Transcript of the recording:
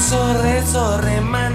sorre, sorre, ma